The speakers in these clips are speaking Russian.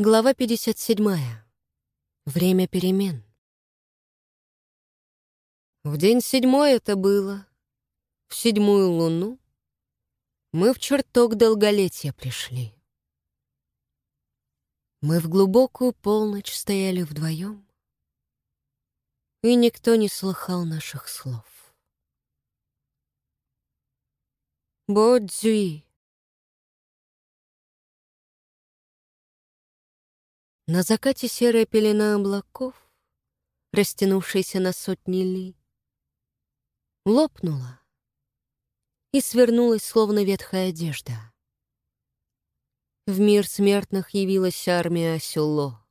Глава 57. Время перемен. В день седьмой это было. В седьмую луну мы в чертог долголетия пришли. Мы в глубокую полночь стояли вдвоем, и никто не слыхал наших слов. Бодзюи На закате серая пелена облаков, растянувшаяся на сотни ли, лопнула и свернулась, словно ветхая одежда. В мир смертных явилась армия Асюло.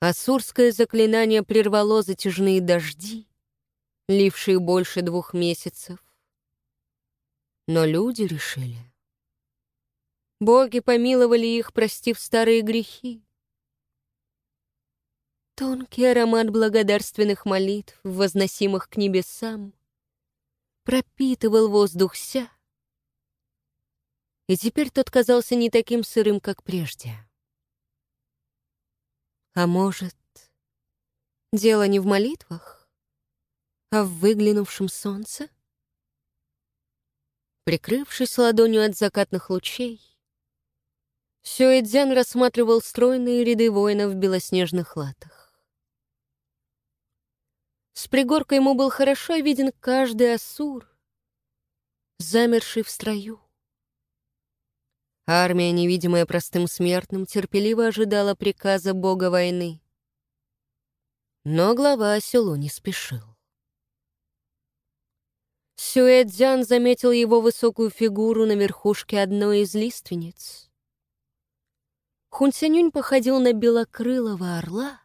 Асурское заклинание прервало затяжные дожди, лившие больше двух месяцев. Но люди решили, Боги помиловали их, простив старые грехи. Тонкий аромат благодарственных молитв, возносимых к небесам, пропитывал воздух ся, и теперь тот казался не таким сырым, как прежде. А может, дело не в молитвах, а в выглянувшем солнце? Прикрывшись ладонью от закатных лучей, Сюэдзян рассматривал стройные ряды воинов в белоснежных латах. С пригорка ему был хорошо виден каждый асур, замерший в строю. Армия, невидимая простым смертным, терпеливо ожидала приказа бога войны. Но глава селу не спешил. Сюэдзян заметил его высокую фигуру на верхушке одной из лиственниц — Хунсянюнь походил на белокрылого орла,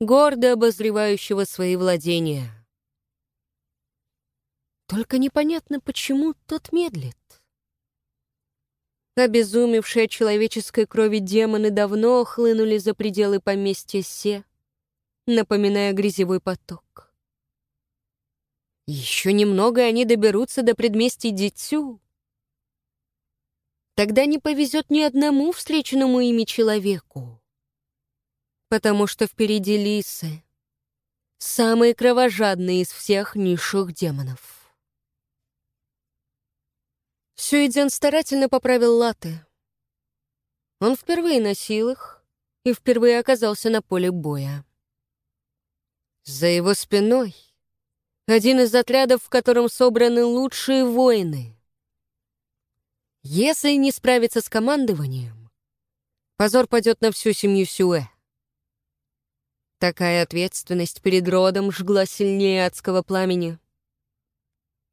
гордо обозревающего свои владения. Только непонятно, почему тот медлит. Обезумевшие от человеческой крови демоны давно хлынули за пределы поместья Се, напоминая грязевой поток. Еще немного, они доберутся до предместий Дитю. Тогда не повезет ни одному встреченному ими человеку. Потому что впереди лисы, самые кровожадные из всех низших демонов. Сюидзен старательно поправил латы. Он впервые носил их и впервые оказался на поле боя. За его спиной один из отрядов, в котором собраны лучшие воины — если не справиться с командованием, позор падет на всю семью Сюэ. Такая ответственность перед родом жгла сильнее адского пламени.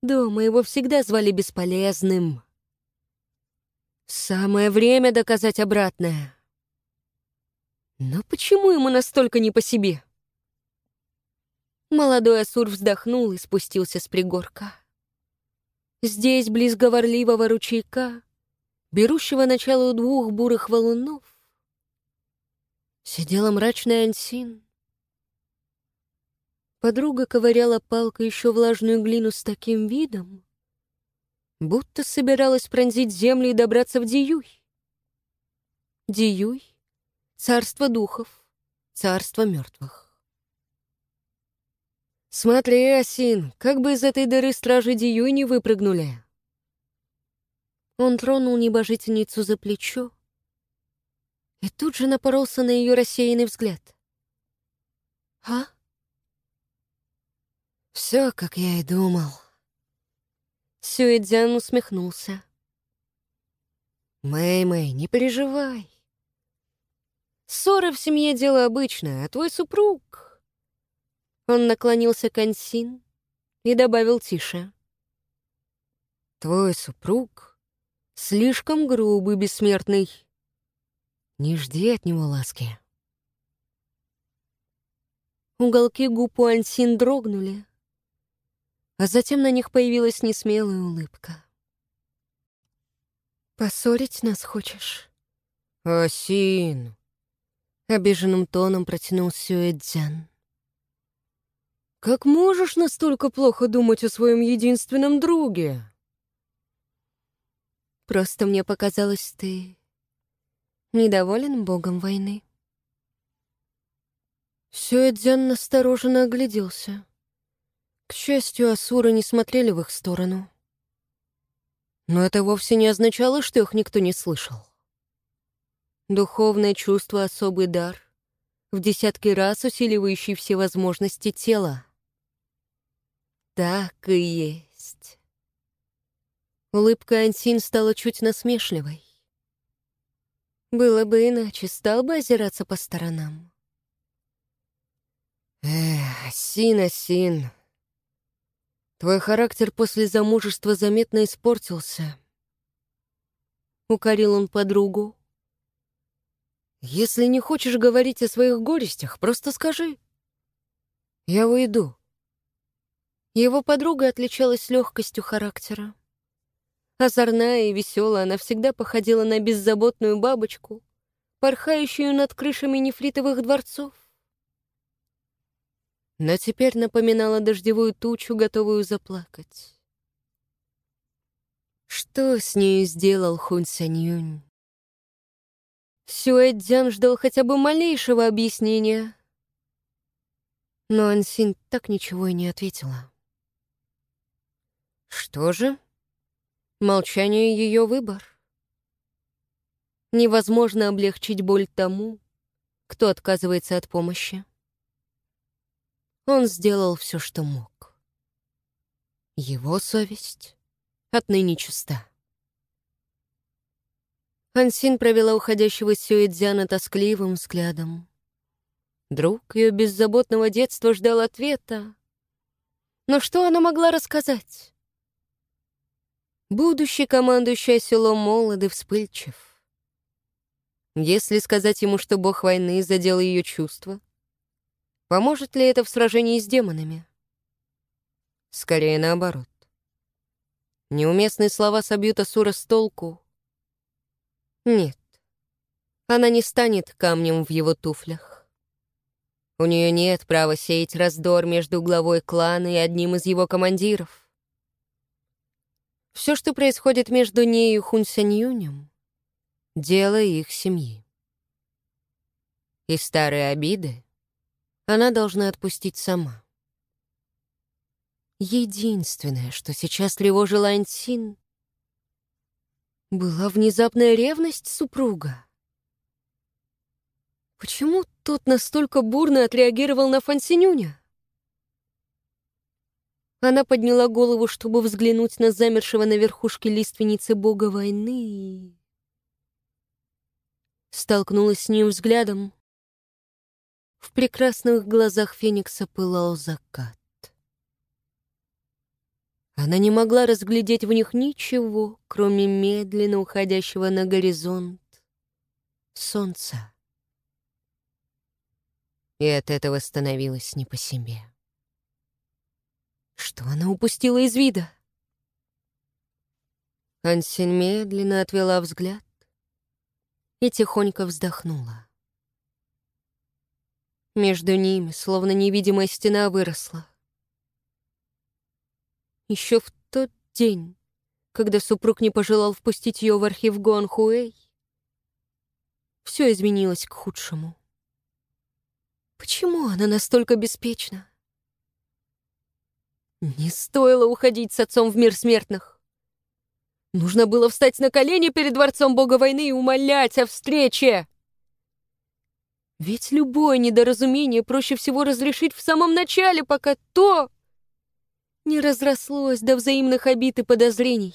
Дома его всегда звали бесполезным. Самое время доказать обратное. Но почему ему настолько не по себе? Молодой Асур вздохнул и спустился с пригорка. Здесь, близ говорливого ручейка, берущего начало двух бурых валунов, сидела мрачная Ансин. Подруга ковыряла палкой еще влажную глину с таким видом, будто собиралась пронзить землю и добраться в Диюй. Диюй — царство духов, царство мертвых. «Смотри, Асин, как бы из этой дыры стражи Дию не выпрыгнули!» Он тронул небожительницу за плечо и тут же напоролся на ее рассеянный взгляд. «А?» «Все, как я и думал». Сюэдзян усмехнулся. «Мэй-мэй, не переживай. Ссоры в семье — дело обычное, а твой супруг...» Он наклонился к Ансин и добавил тише. «Твой супруг слишком грубый, бессмертный. Не жди от него ласки». Уголки губ у Ансин дрогнули, а затем на них появилась несмелая улыбка. «Поссорить нас хочешь?» «Асин!» — обиженным тоном протянул Сюэдзян. Как можешь настолько плохо думать о своем единственном друге? Просто мне показалось, ты Недоволен богом войны? Сюэдзян настороженно огляделся. К счастью, асуры не смотрели в их сторону. Но это вовсе не означало, что их никто не слышал. Духовное чувство — особый дар, в десятки раз усиливающий все возможности тела. Так и есть. Улыбка Ансин стала чуть насмешливой. Было бы иначе, стал бы озираться по сторонам. Эх, Син, Асин. Твой характер после замужества заметно испортился. Укорил он подругу. Если не хочешь говорить о своих горестях, просто скажи. Я уйду. Его подруга отличалась легкостью характера. Озорная и веселая, она всегда походила на беззаботную бабочку, порхающую над крышами нефритовых дворцов но теперь напоминала дождевую тучу, готовую заплакать. Что с ней сделал Хун Сянь Сюэцзян ждал хотя бы малейшего объяснения, но Ансин так ничего и не ответила. Что же? Молчание — ее выбор. Невозможно облегчить боль тому, кто отказывается от помощи. Он сделал все, что мог. Его совесть отныне чиста. Ансин провела уходящего Сюэдзяна тоскливым взглядом. Друг ее беззаботного детства ждал ответа. Но что она могла рассказать? Будущий командующий селом молод и вспыльчив. Если сказать ему, что бог войны задел ее чувства, Поможет ли это в сражении с демонами? Скорее наоборот. Неуместные слова собьют Асура с толку. Нет, она не станет камнем в его туфлях. У нее нет права сеять раздор между главой клана и одним из его командиров. Все, что происходит между ней и Хун Юнем, дело их семьи. И старые обиды она должна отпустить сама. Единственное, что сейчас тревожило Ансин, была внезапная ревность супруга. Почему тот настолько бурно отреагировал на Фансинюня? Она подняла голову, чтобы взглянуть на замершего на верхушке лиственницы бога войны. Столкнулась с ним взглядом, в прекрасных глазах Феникса пылал закат. Она не могла разглядеть в них ничего, кроме медленно уходящего на горизонт солнца. И от этого становилось не по себе. Что она упустила из вида? Ансин медленно отвела взгляд и тихонько вздохнула. Между ними, словно невидимая стена, выросла. Еще в тот день, когда супруг не пожелал впустить ее в архив Гуанхуэй, все изменилось к худшему. Почему она настолько беспечна? Не стоило уходить с отцом в мир смертных. Нужно было встать на колени перед дворцом бога войны и умолять о встрече. Ведь любое недоразумение проще всего разрешить в самом начале, пока то не разрослось до взаимных обид и подозрений.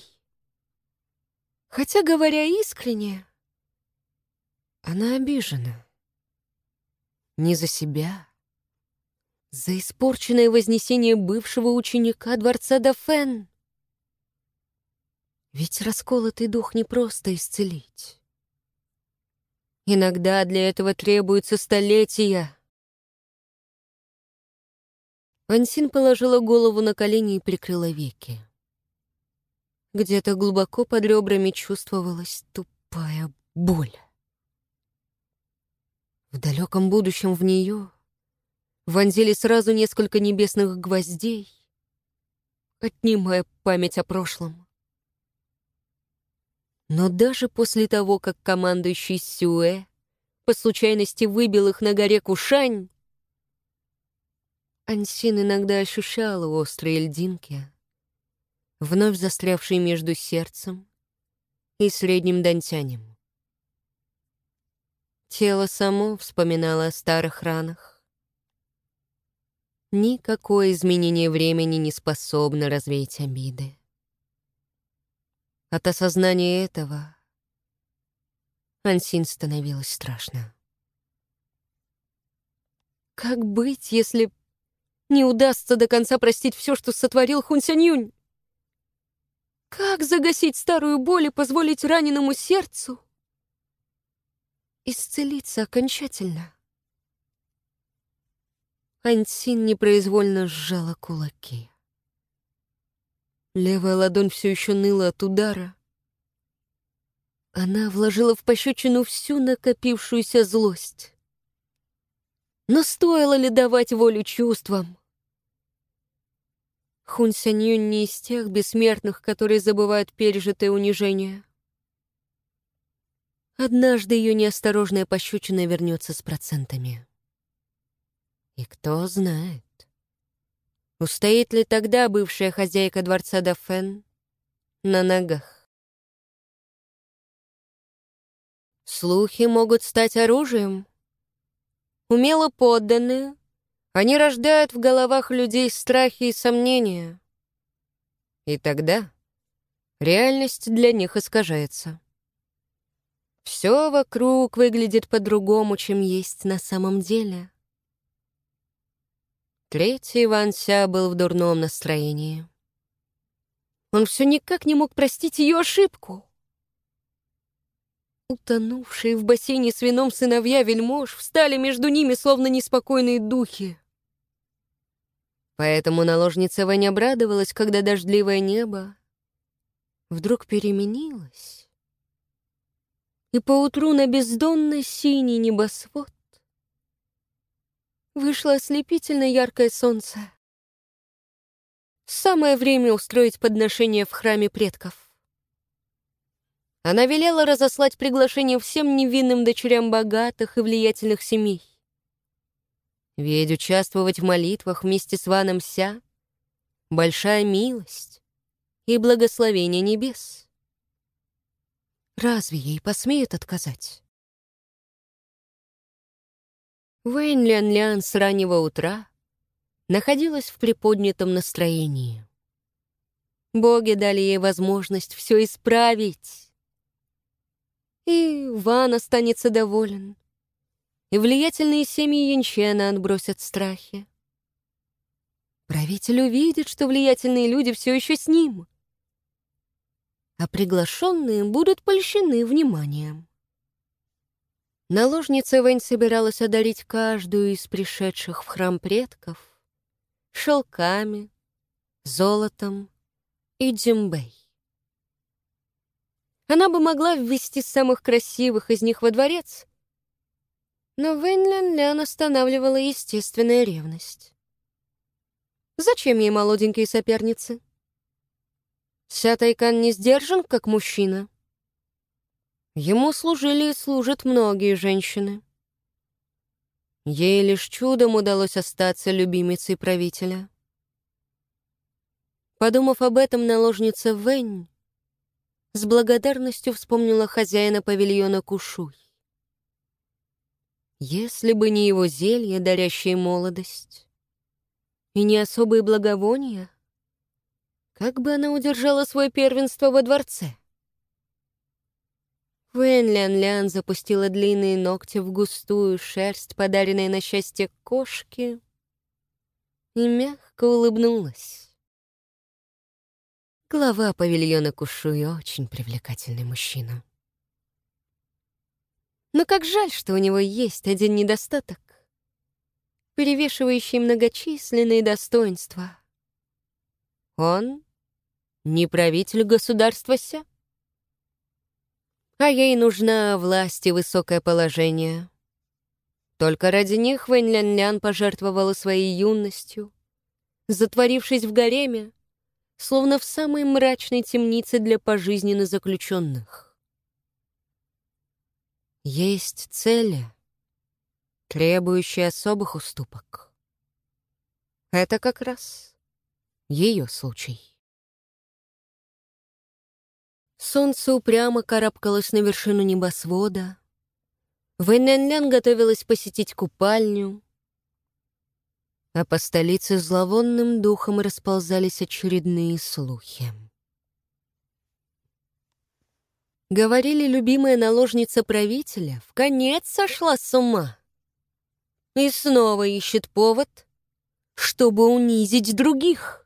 Хотя, говоря искренне, она обижена. Не за себя, за испорченное вознесение бывшего ученика дворца Дафен. Ведь расколотый дух не просто исцелить. Иногда для этого требуется столетия. Ансин положила голову на колени и прикрыла веки. Где-то глубоко под ребрами чувствовалась тупая боль. В далеком будущем в нее вонзили сразу несколько небесных гвоздей, отнимая память о прошлом. Но даже после того, как командующий Сюэ по случайности выбил их на горе Кушань, Ансин иногда ощущала острые льдинки, вновь застрявшие между сердцем и средним дантянем. Тело само вспоминало о старых ранах. Никакое изменение времени не способно развеять обиды. От осознания этого Ансин становилось страшно. Как быть, если не удастся до конца простить все, что сотворил Хун Сянь Как загасить старую боль и позволить раненому сердцу исцелиться окончательно? Ансин непроизвольно сжала кулаки. Левая ладонь все еще ныла от удара. Она вложила в пощечину всю накопившуюся злость. Но стоило ли давать волю чувствам? Хун не из тех бессмертных, которые забывают пережитое унижение. Однажды ее неосторожная пощечина вернется с процентами. И кто знает, Устоит ли тогда бывшая хозяйка дворца Дафен на ногах? Слухи могут стать оружием. Умело подданные, они рождают в головах людей страхи и сомнения. И тогда реальность для них искажается. Все вокруг выглядит по-другому, чем есть на самом деле. Третий Ван Ся был в дурном настроении. Он все никак не мог простить ее ошибку. Утонувшие в бассейне с вином сыновья вельмож встали между ними, словно неспокойные духи. Поэтому наложница Вэнь обрадовалась, когда дождливое небо вдруг переменилось. И поутру на бездонный синий небосвод Вышло ослепительно яркое солнце. Самое время устроить подношение в храме предков. Она велела разослать приглашение всем невинным дочерям богатых и влиятельных семей. Ведь участвовать в молитвах вместе с Ваном Ся — большая милость и благословение небес. Разве ей посмеют отказать? Вэнь Лян Лян с раннего утра находилась в приподнятом настроении. Боги дали ей возможность все исправить. И Ван останется доволен. И влиятельные семьи Янчена отбросят страхи. Правитель увидит, что влиятельные люди все еще с ним. А приглашенные будут польщены вниманием. Наложница Вэнь собиралась одарить каждую из пришедших в храм предков шелками, золотом и джимбей. Она бы могла ввести самых красивых из них во дворец, но Вэнь Лян Лян останавливала естественная ревность. Зачем ей молоденькие соперницы? Ся Тайкан не сдержан, как мужчина. Ему служили и служат многие женщины. Ей лишь чудом удалось остаться любимицей правителя. Подумав об этом, наложница Вэнь с благодарностью вспомнила хозяина павильона Кушуй. Если бы не его зелье, дарящее молодость, и не особые благовония, как бы она удержала свое первенство во дворце? Вэн Лян Лян запустила длинные ногти в густую шерсть, подаренной на счастье кошки, и мягко улыбнулась. Глава павильона Кушуи очень привлекательный мужчина. Но как жаль, что у него есть один недостаток, перевешивающий многочисленные достоинства. Он не правитель государства Ся а ей нужна власть и высокое положение. Только ради них Вэнь Лян Лян пожертвовала своей юностью, затворившись в гареме, словно в самой мрачной темнице для пожизненно заключенных. Есть цели, требующие особых уступок. Это как раз ее случай. Солнце упрямо карабкалось на вершину небосвода. Вэньнянлян готовилась посетить купальню, а по столице зловонным духом расползались очередные слухи. Говорили, любимая наложница правителя в конец сошла с ума и снова ищет повод, чтобы унизить других.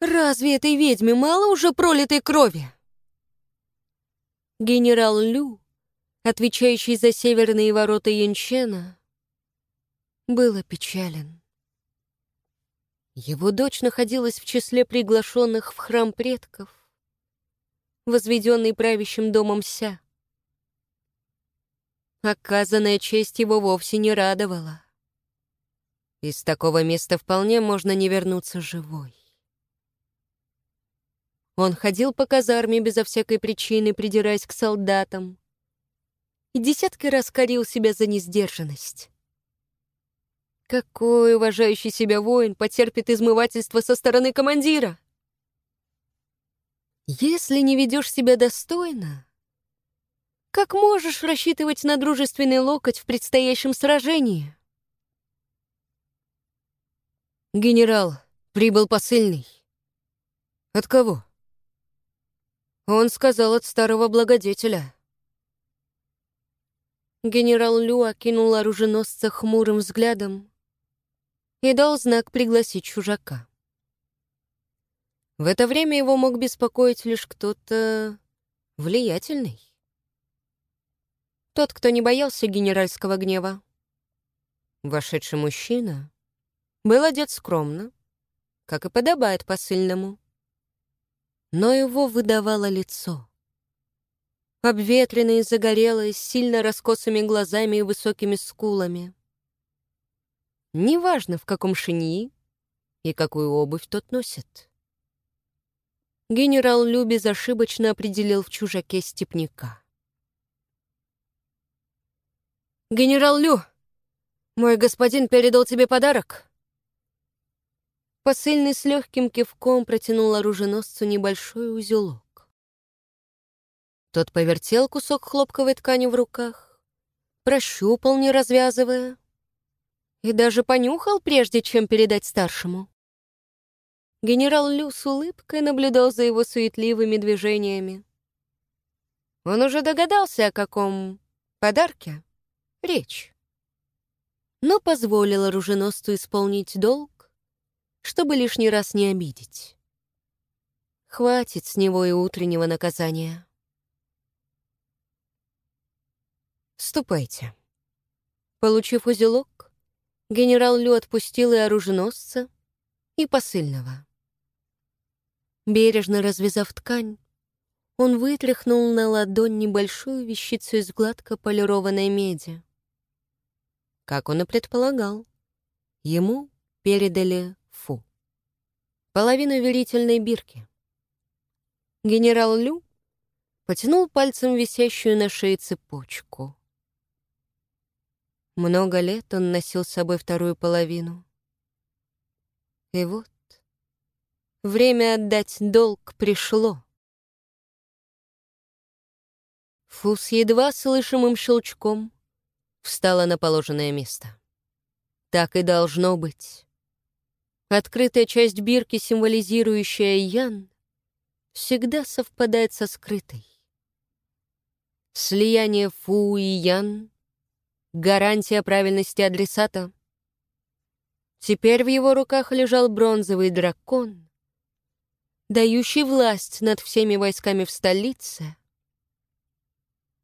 Разве этой ведьме мало уже пролитой крови? Генерал Лю, отвечающий за северные ворота Янчена, был опечален. Его дочь находилась в числе приглашенных в храм предков, возведенный правящим домом Ся. Оказанная честь его вовсе не радовала. Из такого места вполне можно не вернуться живой. Он ходил по казарме безо всякой причины, придираясь к солдатам, и десятки раз корил себя за несдержанность. Какой уважающий себя воин потерпит измывательство со стороны командира? Если не ведешь себя достойно, как можешь рассчитывать на дружественный локоть в предстоящем сражении? Генерал, прибыл посыльный. От кого? Он сказал от старого благодетеля. Генерал Лю окинул оруженосца хмурым взглядом и дал знак пригласить чужака. В это время его мог беспокоить лишь кто-то влиятельный. Тот, кто не боялся генеральского гнева. Вошедший мужчина был одет скромно, как и подобает посыльному. Но его выдавало лицо. Обветренное и загорелое, с сильно раскосыми глазами и высокими скулами. Неважно, в каком шиньи и какую обувь тот носит генерал Лю безошибочно определил в чужаке степняка. «Генерал Лю, мой господин передал тебе подарок?» Посыльный с легким кивком протянул оруженосцу небольшой узелок. Тот повертел кусок хлопковой ткани в руках, прощупал, не развязывая, и даже понюхал, прежде чем передать старшему. Генерал Лю с улыбкой наблюдал за его суетливыми движениями. Он уже догадался, о каком подарке речь. Но позволил оруженосцу исполнить долг, чтобы лишний раз не обидеть. Хватит с него и утреннего наказания. «Ступайте». Получив узелок, генерал Лю отпустил и оруженосца, и посыльного. Бережно развязав ткань, он вытряхнул на ладонь небольшую вещицу из гладко полированной меди. Как он и предполагал, ему передали. Половину верительной бирки. Генерал Лю потянул пальцем висящую на шее цепочку. Много лет он носил с собой вторую половину. И вот Время отдать долг пришло. Фус едва слышимым щелчком встала на положенное место. Так и должно быть. Открытая часть бирки, символизирующая Ян, всегда совпадает со скрытой. Слияние Фу и Ян — гарантия правильности адресата. Теперь в его руках лежал бронзовый дракон, дающий власть над всеми войсками в столице,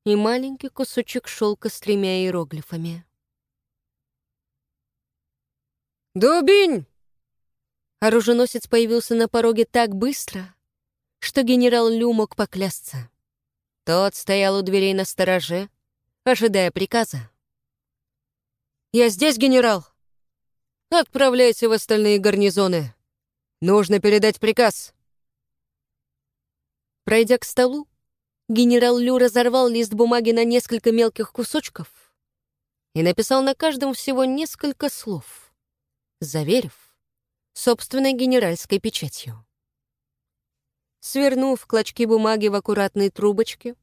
и маленький кусочек шелка с тремя иероглифами. «Дубинь!» Оруженосец появился на пороге так быстро, что генерал Лю мог поклясться. Тот стоял у дверей на стороже, ожидая приказа. «Я здесь, генерал!» «Отправляйте в остальные гарнизоны. Нужно передать приказ». Пройдя к столу, Генерал Лю разорвал лист бумаги на несколько мелких кусочков и написал на каждом всего несколько слов, заверив собственной генеральской печатью. Свернув клочки бумаги в аккуратные трубочки,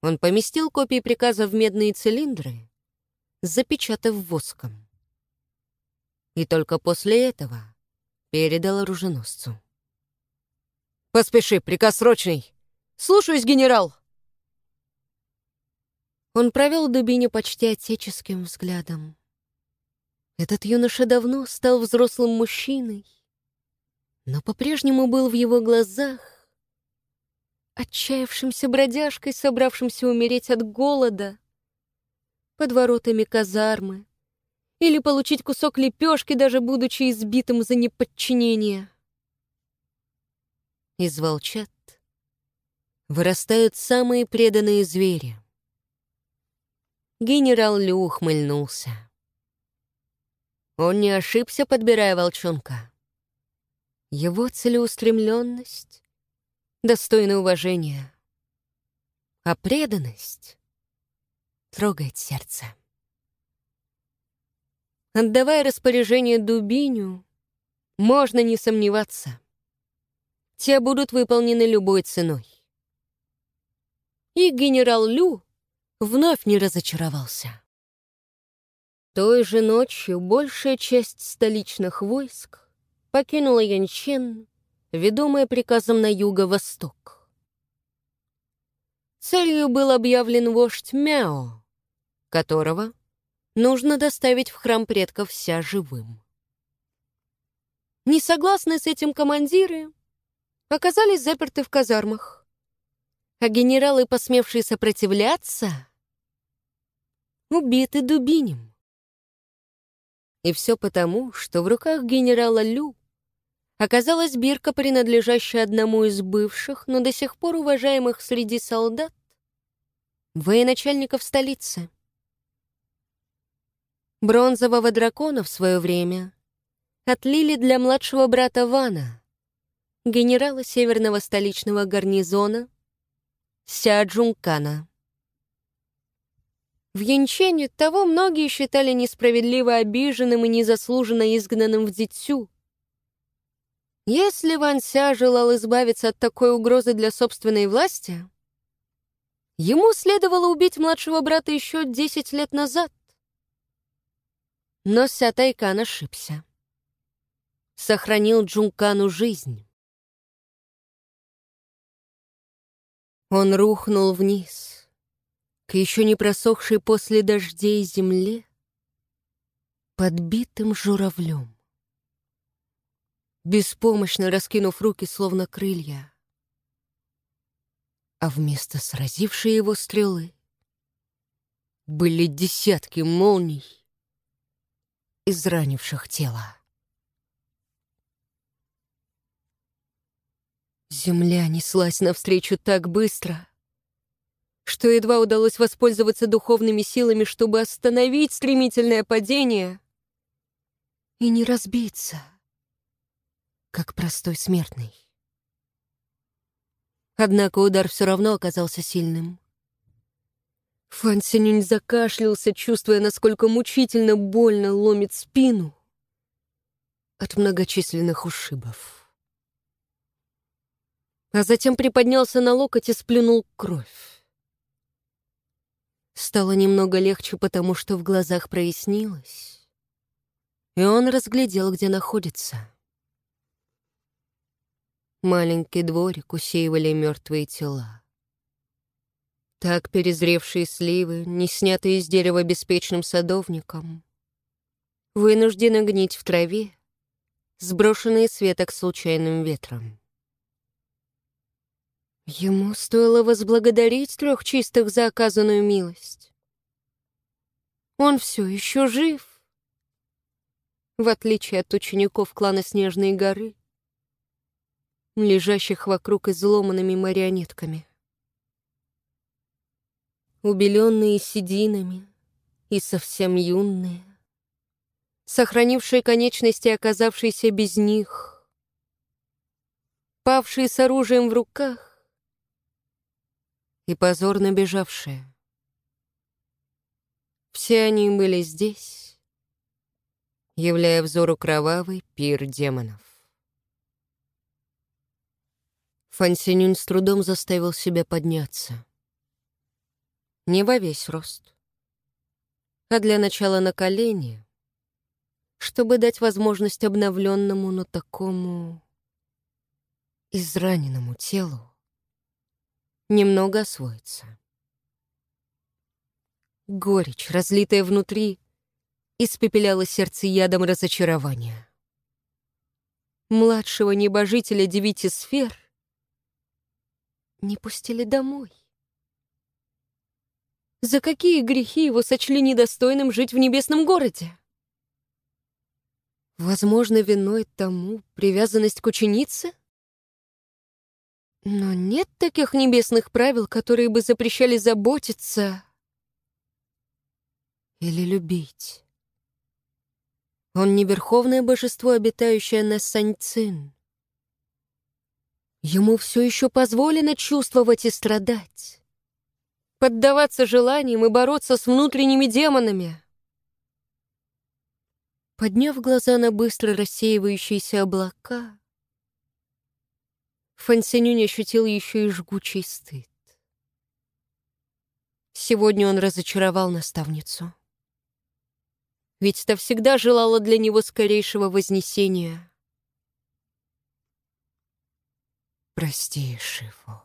он поместил копии приказа в медные цилиндры, запечатав воском. И только после этого передал оруженосцу. «Поспеши, приказ срочный! Слушаюсь, генерал!» Он провел Дубине почти отеческим взглядом. Этот юноша давно стал взрослым мужчиной, но по-прежнему был в его глазах отчаявшимся бродяжкой, собравшимся умереть от голода под воротами казармы или получить кусок лепешки, даже будучи избитым за неподчинение. Из волчат вырастают самые преданные звери. Генерал Лю ухмыльнулся. Он не ошибся, подбирая волчонка. Его целеустремленность достойна уважения, а преданность трогает сердце. Отдавая распоряжение Дубиню, можно не сомневаться. Те будут выполнены любой ценой. И генерал Лю вновь не разочаровался. Той же ночью большая часть столичных войск покинула Янчен, ведомая приказом на юго-восток. Целью был объявлен вождь Мяо, которого нужно доставить в храм предков вся живым. Несогласные с этим командиры оказались заперты в казармах, а генералы, посмевшие сопротивляться, убиты дубинем. И все потому, что в руках генерала Лю оказалась бирка, принадлежащая одному из бывших, но до сих пор уважаемых среди солдат, военачальников столицы. Бронзового дракона в свое время отлили для младшего брата Вана, генерала северного столичного гарнизона Ся Джункана. В Янчене того многие считали несправедливо обиженным и незаслуженно изгнанным в Дитсю, если Ван Ся желал избавиться от такой угрозы для собственной власти, ему следовало убить младшего брата еще 10 лет назад. Но Ся Тайкан ошибся. Сохранил Джункану жизнь. Он рухнул вниз, к еще не просохшей после дождей земле, подбитым журавлем беспомощно раскинув руки, словно крылья. А вместо сразившей его стрелы были десятки молний, изранивших тело. Земля неслась навстречу так быстро, что едва удалось воспользоваться духовными силами, чтобы остановить стремительное падение и не разбиться как простой смертный. Однако удар все равно оказался сильным. Фан закашлялся, чувствуя, насколько мучительно больно ломит спину от многочисленных ушибов. А затем приподнялся на локоть и сплюнул кровь. Стало немного легче, потому что в глазах прояснилось, и он разглядел, где находится — Маленький дворик усеивали мертвые тела. Так перезревшие сливы, не снятые из дерева беспечным садовником, вынуждены гнить в траве, сброшенные с веток случайным ветром. Ему стоило возблагодарить трех чистых за оказанную милость. Он все еще жив, в отличие от учеников клана Снежной горы, лежащих вокруг изломанными марионетками. Убеленные сединами и совсем юные, сохранившие конечности, оказавшиеся без них, павшие с оружием в руках, и позорно бежавшая. Все они были здесь, являя взору кровавый пир демонов. Фансинюнь с трудом заставил себя подняться. Не во весь рост, а для начала на колени, чтобы дать возможность обновленному, но такому израненному телу немного освоиться. Горечь, разлитая внутри, испепеляла сердце ядом разочарования. Младшего небожителя девяти сфер не пустили домой. За какие грехи его сочли недостойным жить в небесном городе? Возможно, виной тому привязанность к ученице? Но нет таких небесных правил, которые бы запрещали заботиться или любить. Он не верховное божество, обитающее на Саньцин. Ему все еще позволено чувствовать и страдать, поддаваться желаниям и бороться с внутренними демонами. Подняв глаза на быстро рассеивающиеся облака, Фансинюнь ощутил еще и жгучий стыд. Сегодня он разочаровал наставницу. Ведь та всегда желала для него скорейшего вознесения. «Прости, Шифу».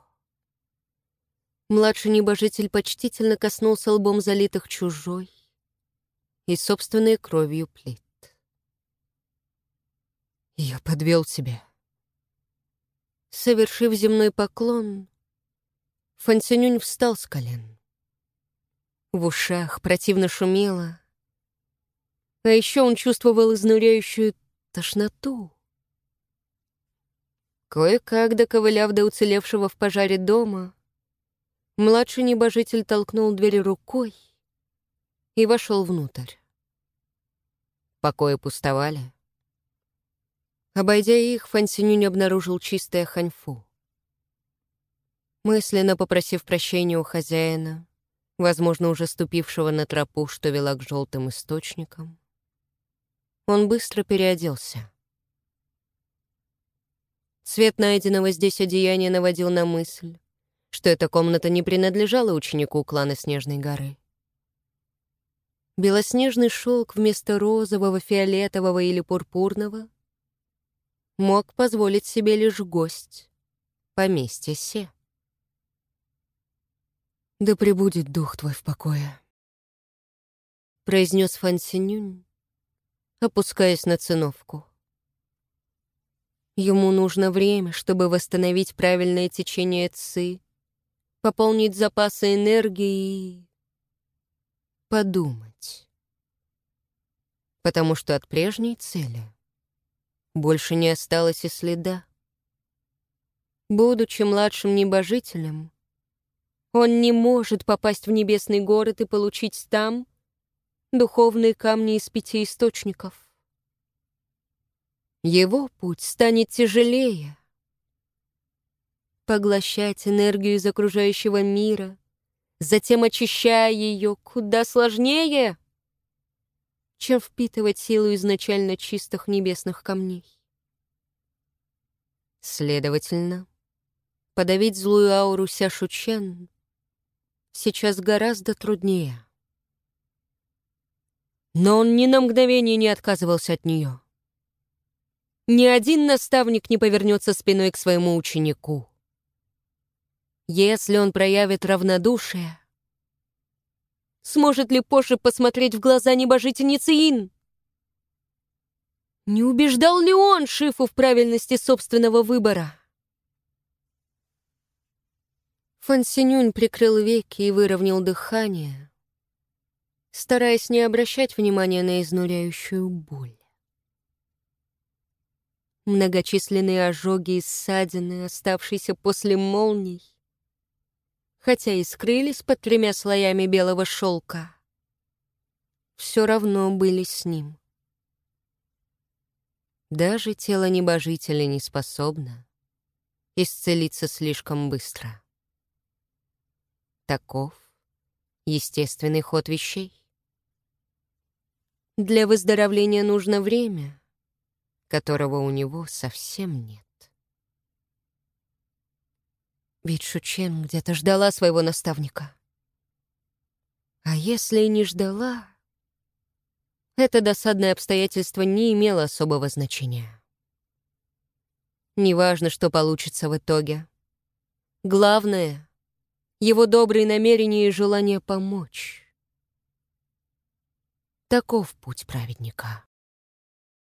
Младший небожитель почтительно коснулся лбом залитых чужой и собственной кровью плит. «Я подвел тебя». Совершив земной поклон, Фансинюнь встал с колен. В ушах противно шумело, а еще он чувствовал изнуряющую тошноту. Кое-как доковыляв до уцелевшего в пожаре дома, младший небожитель толкнул дверь рукой и вошел внутрь. Покои пустовали. Обойдя их, Фансинюнь обнаружил чистое ханьфу. Мысленно попросив прощения у хозяина, возможно, уже ступившего на тропу, что вела к желтым источникам, он быстро переоделся. Цвет найденного здесь одеяния наводил на мысль, что эта комната не принадлежала ученику клана Снежной горы. Белоснежный шелк вместо розового, фиолетового или пурпурного мог позволить себе лишь гость поместья Се. «Да пребудет дух твой в покое», — произнес Фан Синюнь, опускаясь на циновку. Ему нужно время, чтобы восстановить правильное течение ЦИ, пополнить запасы энергии и подумать. Потому что от прежней цели больше не осталось и следа. Будучи младшим небожителем, он не может попасть в небесный город и получить там духовные камни из пяти источников. Его путь станет тяжелее. Поглощать энергию из окружающего мира, затем очищая ее, куда сложнее, чем впитывать силу изначально чистых небесных камней. Следовательно, подавить злую ауру Сяшучен сейчас гораздо труднее. Но он ни на мгновение не отказывался от нее. Ни один наставник не повернется спиной к своему ученику. Если он проявит равнодушие, сможет ли позже посмотреть в глаза небожительницы Ин? Не убеждал ли он Шифу в правильности собственного выбора? Фан Синюнь прикрыл веки и выровнял дыхание, стараясь не обращать внимания на изнуряющую боль. Многочисленные ожоги и ссадины, оставшиеся после молний, хотя и скрылись под тремя слоями белого шелка, все равно были с ним. Даже тело небожителя не способно исцелиться слишком быстро. Таков естественный ход вещей. Для выздоровления нужно время, которого у него совсем нет. Ведь Шучен где-то ждала своего наставника. А если и не ждала, это досадное обстоятельство не имело особого значения. Неважно, что получится в итоге. Главное — его добрые намерения и желание помочь. Таков путь праведника.